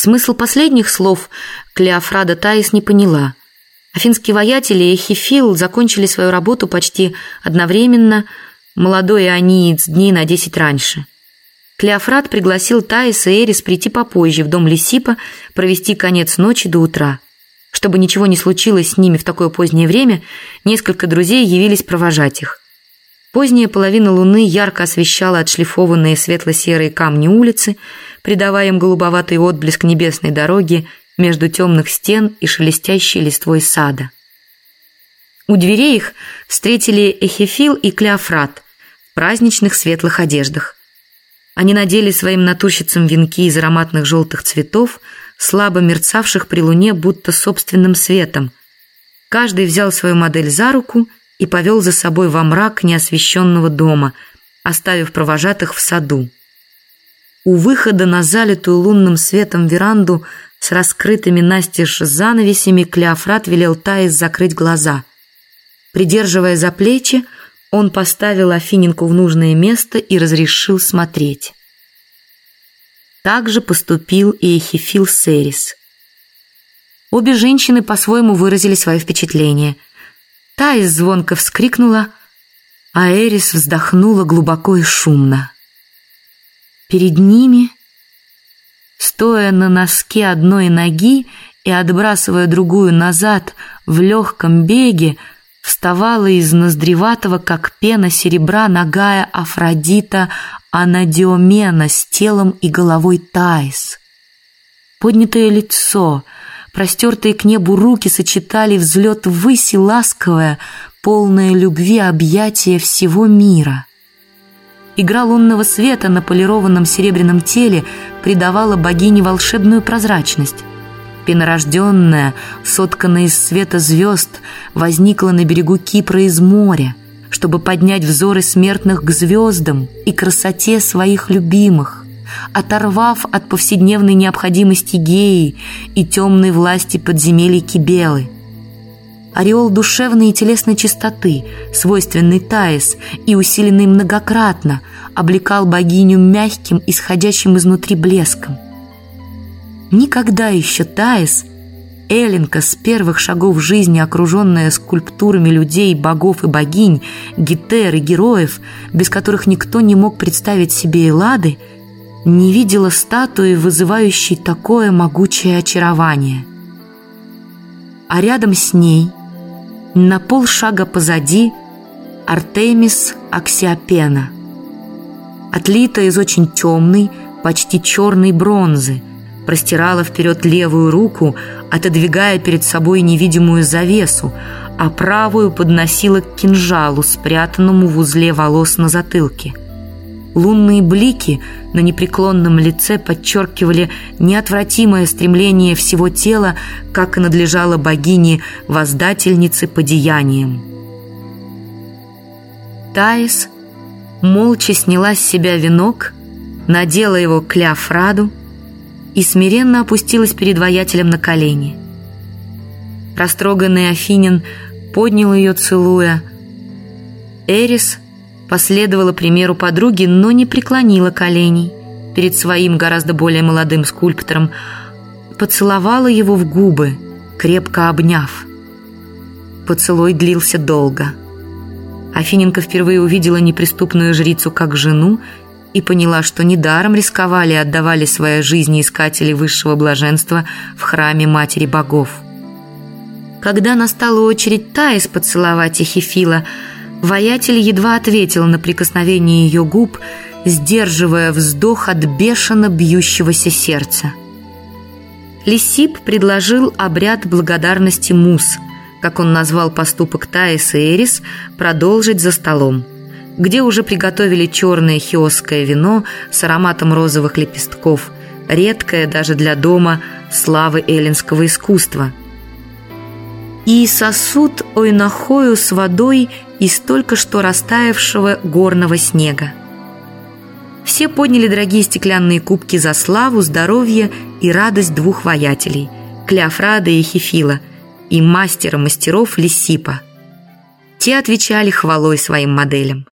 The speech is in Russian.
Смысл последних слов Клеофрада Таис не поняла. Афинские воятели и Хефил закончили свою работу почти одновременно, молодой Иониец дней на десять раньше. Клеофрат пригласил Таис и Эрис прийти попозже в дом Лисипа провести конец ночи до утра. Чтобы ничего не случилось с ними в такое позднее время, несколько друзей явились провожать их. Поздняя половина луны ярко освещала отшлифованные светло-серые камни улицы, придавая им голубоватый отблеск небесной дороги между темных стен и шелестящей листвой сада. У дверей их встретили Эхефил и Клеофрат в праздничных светлых одеждах. Они надели своим натурщицам венки из ароматных желтых цветов, слабо мерцавших при луне будто собственным светом. Каждый взял свою модель за руку и повел за собой во мрак неосвещенного дома, оставив провожатых в саду. У выхода на залитую лунным светом веранду с раскрытыми настежь занавесями Клеофрат велел Таис закрыть глаза. Придерживая за плечи, он поставил Афининку в нужное место и разрешил смотреть. Так же поступил и Эхифил Серис. Обе женщины по-своему выразили свое впечатление – Таис звонко вскрикнула, а Эрис вздохнула глубоко и шумно. Перед ними, стоя на носке одной ноги и отбрасывая другую назад в легком беге, вставала из ноздреватого, как пена серебра, ногая Афродита Анадиомена с телом и головой Таис. Поднятое лицо — Простертые к небу руки сочетали взлет ввысь и ласковое, полное любви объятие всего мира. Игра лунного света на полированном серебряном теле придавала богине волшебную прозрачность. Пенорожденная, сотканная из света звезд, возникла на берегу Кипра из моря, чтобы поднять взоры смертных к звездам и красоте своих любимых оторвав от повседневной необходимости геи и темной власти подземелий Кибелы. Ореол душевной и телесной чистоты, свойственный Таис и усиленный многократно, облекал богиню мягким, исходящим изнутри блеском. Никогда еще Таис, Эленка с первых шагов жизни, окруженная скульптурами людей, богов и богинь, гетер и героев, без которых никто не мог представить себе Эллады, не видела статуи, вызывающей такое могучее очарование. А рядом с ней, на полшага позади, Артемис Аксиопена, отлита из очень темной, почти черной бронзы, простирала вперед левую руку, отодвигая перед собой невидимую завесу, а правую подносила к кинжалу, спрятанному в узле волос на затылке – Лунные блики на непреклонном лице подчеркивали неотвратимое стремление всего тела, как и надлежало богине-воздательнице по деяниям. Таис молча сняла с себя венок, надела его к Леофраду и смиренно опустилась перед воятелем на колени. Растроганный Афинин поднял ее, целуя. Эрис – последовала примеру подруги, но не преклонила коленей перед своим гораздо более молодым скульптором, поцеловала его в губы, крепко обняв. Поцелуй длился долго. Афиненко впервые увидела неприступную жрицу как жену и поняла, что недаром рисковали и отдавали свои жизни искатели высшего блаженства в храме Матери Богов. Когда настала очередь Таис поцеловать Эхифила, Воятель едва ответил на прикосновение ее губ, сдерживая вздох от бешено бьющегося сердца. Лисип предложил обряд благодарности Мус, как он назвал поступок Таис и Эрис, продолжить за столом, где уже приготовили черное хиосское вино с ароматом розовых лепестков, редкое даже для дома славы эллинского искусства – и сосуд ойнахою с водой из только что растаявшего горного снега. Все подняли дорогие стеклянные кубки за славу, здоровье и радость двух воятелей – Клеофрада и Хефила, и мастера мастеров Лисипа. Те отвечали хвалой своим моделям.